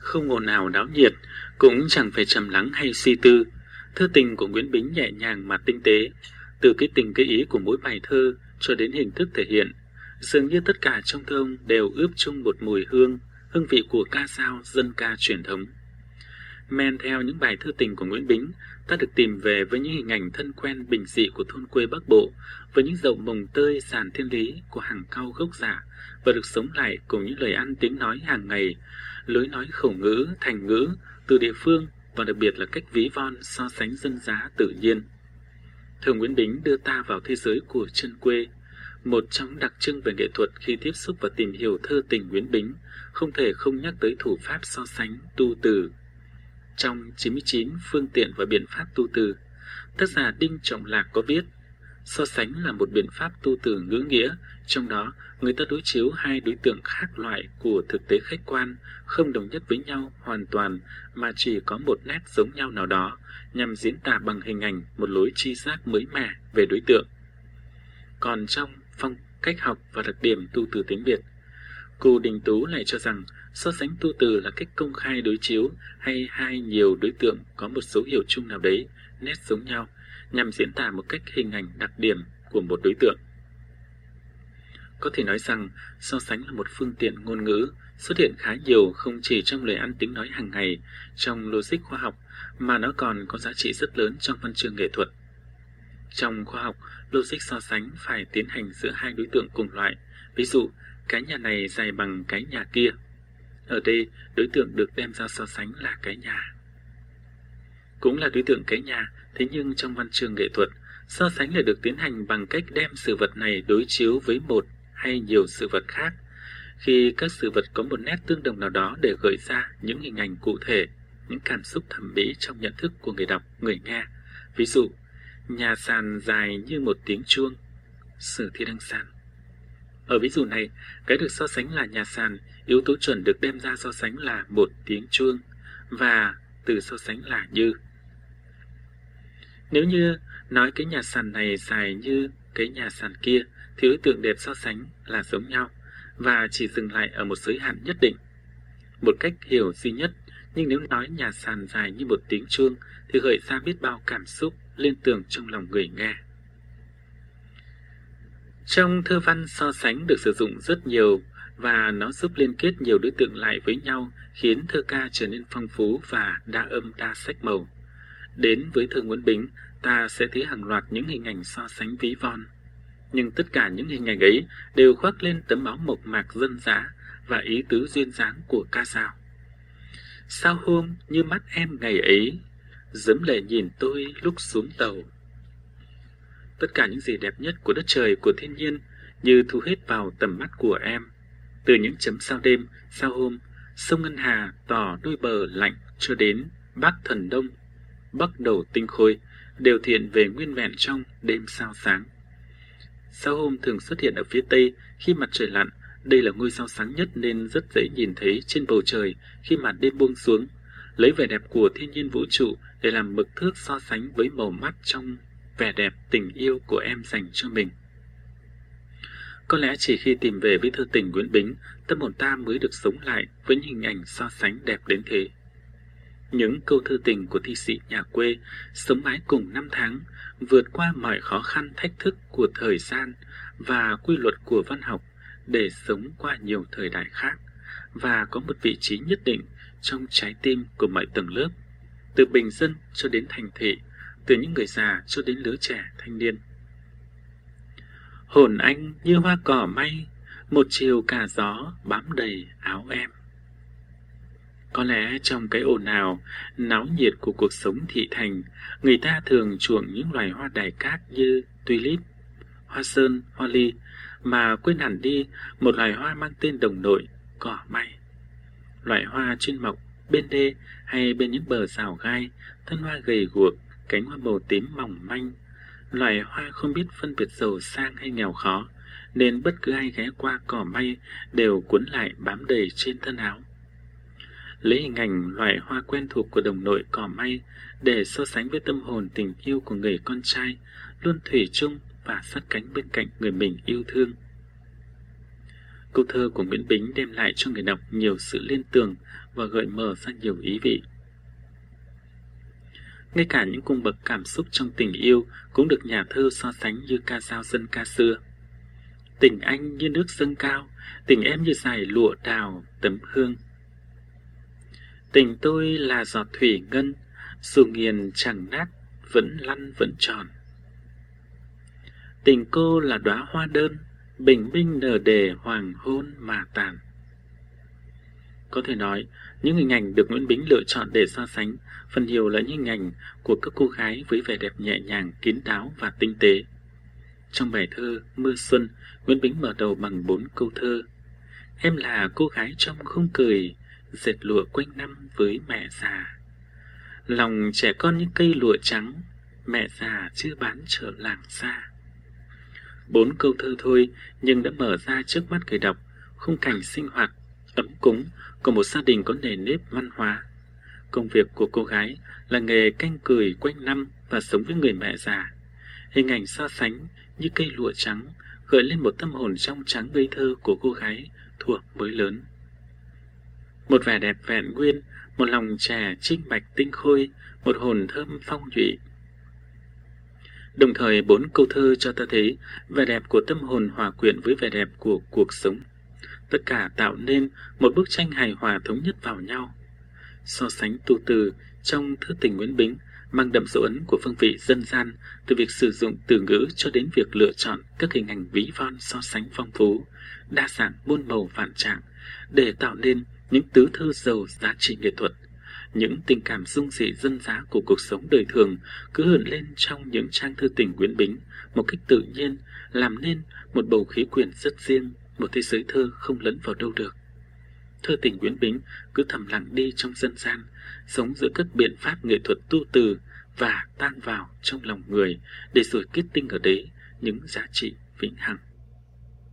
không ồn ào náo nhiệt, cũng chẳng phải trầm lắng hay suy tư. Thơ tình của Nguyễn Bính nhẹ nhàng mà tinh tế, từ cái tình cái ý của mỗi bài thơ cho đến hình thức thể hiện. Dường như tất cả trong thơ ông đều ướp chung một mùi hương, hương vị của ca dao dân ca truyền thống. Men theo những bài thơ tình của Nguyễn Bính, ta được tìm về với những hình ảnh thân quen bình dị của thôn quê Bắc Bộ, với những dậu mồng tơi sàn thiên lý của hàng cao gốc giả, và được sống lại cùng những lời ăn tiếng nói hàng ngày, lối nói khẩu ngữ, thành ngữ từ địa phương và đặc biệt là cách ví von so sánh dân giá tự nhiên. Thơ Nguyễn Bính đưa ta vào thế giới của chân quê, một trong đặc trưng về nghệ thuật khi tiếp xúc và tìm hiểu thơ tình Nguyễn Bính, không thể không nhắc tới thủ pháp so sánh tu từ. Trong 99 phương tiện và biện pháp tu từ, tác giả Đinh Trọng Lạc có viết So sánh là một biện pháp tu từ ngữ nghĩa, trong đó người ta đối chiếu hai đối tượng khác loại của thực tế khách quan, không đồng nhất với nhau hoàn toàn mà chỉ có một nét giống nhau nào đó, nhằm diễn tả bằng hình ảnh một lối chi giác mới mẻ về đối tượng. Còn trong phong cách học và đặc điểm tu từ tiếng Việt, cô Đình Tú lại cho rằng so sánh tu từ là cách công khai đối chiếu hay hai nhiều đối tượng có một số hiệu chung nào đấy, nét giống nhau, nhằm diễn tả một cách hình ảnh đặc điểm của một đối tượng. Có thể nói rằng, so sánh là một phương tiện ngôn ngữ xuất hiện khá nhiều không chỉ trong lời ăn tiếng nói hàng ngày, trong logic khoa học, mà nó còn có giá trị rất lớn trong văn chương nghệ thuật. Trong khoa học, logic so sánh phải tiến hành giữa hai đối tượng cùng loại. Ví dụ, cái nhà này dài bằng cái nhà kia. Ở đây, đối tượng được đem ra so sánh là cái nhà. Cũng là đối tượng cái nhà, thế nhưng trong văn chương nghệ thuật, so sánh lại được tiến hành bằng cách đem sự vật này đối chiếu với một hay nhiều sự vật khác, khi các sự vật có một nét tương đồng nào đó để gợi ra những hình ảnh cụ thể, những cảm xúc thẩm mỹ trong nhận thức của người đọc, người nghe. Ví dụ, nhà sàn dài như một tiếng chuông, sử thi đăng sàn. Ở ví dụ này, cái được so sánh là nhà sàn, yếu tố chuẩn được đem ra so sánh là một tiếng chuông, và từ so sánh là như. Nếu như nói cái nhà sàn này dài như cái nhà sàn kia, thì đối tượng đẹp so sánh là giống nhau và chỉ dừng lại ở một giới hạn nhất định. Một cách hiểu duy nhất, nhưng nếu nói nhà sàn dài như một tiếng chuông thì gợi ra biết bao cảm xúc liên tưởng trong lòng người nghe. Trong thơ văn so sánh được sử dụng rất nhiều và nó giúp liên kết nhiều đối tượng lại với nhau khiến thơ ca trở nên phong phú và đa âm đa sắc màu. Đến với thơ Nguyễn Bính, ta sẽ thấy hàng loạt những hình ảnh so sánh ví von nhưng tất cả những hình ảnh ấy đều khoác lên tấm áo mộc mạc dân giá và ý tứ duyên dáng của ca dao. Sao hôm như mắt em ngày ấy, dấm lệ nhìn tôi lúc xuống tàu. Tất cả những gì đẹp nhất của đất trời của thiên nhiên như thu hết vào tầm mắt của em. Từ những chấm sao đêm, sao hôm, sông Ngân Hà tỏ đôi bờ lạnh cho đến Bắc Thần Đông, Bắc Đầu Tinh Khôi, đều thiện về nguyên vẹn trong đêm sao sáng. Sao hôm thường xuất hiện ở phía tây khi mặt trời lặn. Đây là ngôi sao sáng nhất nên rất dễ nhìn thấy trên bầu trời khi màn đêm buông xuống. Lấy vẻ đẹp của thiên nhiên vũ trụ để làm mực thước so sánh với màu mắt trong vẻ đẹp tình yêu của em dành cho mình. Có lẽ chỉ khi tìm về với thơ tình Nguyễn Bính, tâm hồn ta mới được sống lại với những hình ảnh so sánh đẹp đến thế. Những câu thư tình của thi sĩ nhà quê sống mãi cùng năm tháng, vượt qua mọi khó khăn thách thức của thời gian và quy luật của văn học để sống qua nhiều thời đại khác và có một vị trí nhất định trong trái tim của mọi tầng lớp, từ bình dân cho đến thành thị, từ những người già cho đến lứa trẻ thanh niên. Hồn anh như hoa cỏ may, một chiều cả gió bám đầy áo em. Có lẽ trong cái ồn ào, náo nhiệt của cuộc sống thị thành, người ta thường chuộng những loài hoa đài cát như tulip, hoa sơn, hoa ly, mà quên hẳn đi một loài hoa mang tên đồng nội, cỏ may. Loại hoa chuyên mọc bên đê hay bên những bờ rào gai, thân hoa gầy guộc, cánh hoa màu tím mỏng manh. Loài hoa không biết phân biệt giàu sang hay nghèo khó, nên bất cứ ai ghé qua cỏ may đều cuốn lại bám đầy trên thân áo lấy hình ảnh loại hoa quen thuộc của đồng nội cỏ may để so sánh với tâm hồn tình yêu của người con trai luôn thủy chung và sát cánh bên cạnh người mình yêu thương. câu thơ của Nguyễn Bính đem lại cho người đọc nhiều sự liên tưởng và gợi mở ra nhiều ý vị. Ngay cả những cung bậc cảm xúc trong tình yêu cũng được nhà thơ so sánh như ca dao dân ca xưa. Tình anh như nước dâng cao, tình em như dài lụa đào tấm hương. Tình tôi là giọt thủy ngân, dù nghiền chẳng nát, vẫn lăn vẫn tròn. Tình cô là đóa hoa đơn, bình minh nở đề hoàng hôn mà tàn. Có thể nói, những hình ảnh được Nguyễn Bính lựa chọn để so sánh phần nhiều là những hình ảnh của các cô gái với vẻ đẹp nhẹ nhàng, kín đáo và tinh tế. Trong bài thơ Mưa Xuân, Nguyễn Bính mở đầu bằng bốn câu thơ. Em là cô gái trong không cười, dệt lụa quanh năm với mẹ già. Lòng trẻ con như cây lụa trắng, mẹ già chưa bán trở làng xa. Bốn câu thơ thôi nhưng đã mở ra trước mắt người đọc khung cảnh sinh hoạt, ấm cúng của một gia đình có nề nếp văn hóa. Công việc của cô gái là nghề canh cười quanh năm và sống với người mẹ già. Hình ảnh so sánh như cây lụa trắng gợi lên một tâm hồn trong trắng ngây thơ của cô gái thuộc mới lớn. Một vẻ đẹp vẹn nguyên, một lòng trẻ trinh bạch tinh khôi, một hồn thơm phong nhụy. Đồng thời bốn câu thơ cho ta thấy vẻ đẹp của tâm hồn hòa quyện với vẻ đẹp của cuộc sống. Tất cả tạo nên một bức tranh hài hòa thống nhất vào nhau. So sánh tu từ trong thư tình Nguyễn Bính mang đậm dấu ấn của phương vị dân gian từ việc sử dụng từ ngữ cho đến việc lựa chọn các hình ảnh ví von so sánh phong phú, đa dạng muôn màu vạn trạng để tạo nên những tứ thơ giàu giá trị nghệ thuật. Những tình cảm dung dị dân giá của cuộc sống đời thường cứ hưởng lên trong những trang thư tình Nguyễn Bính một cách tự nhiên, làm nên một bầu khí quyển rất riêng, một thế giới thơ không lẫn vào đâu được. Thơ tình Nguyễn Bính cứ thầm lặng đi trong dân gian, sống giữa các biện pháp nghệ thuật tu từ và tan vào trong lòng người để rồi kết tinh ở đấy những giá trị vĩnh hằng.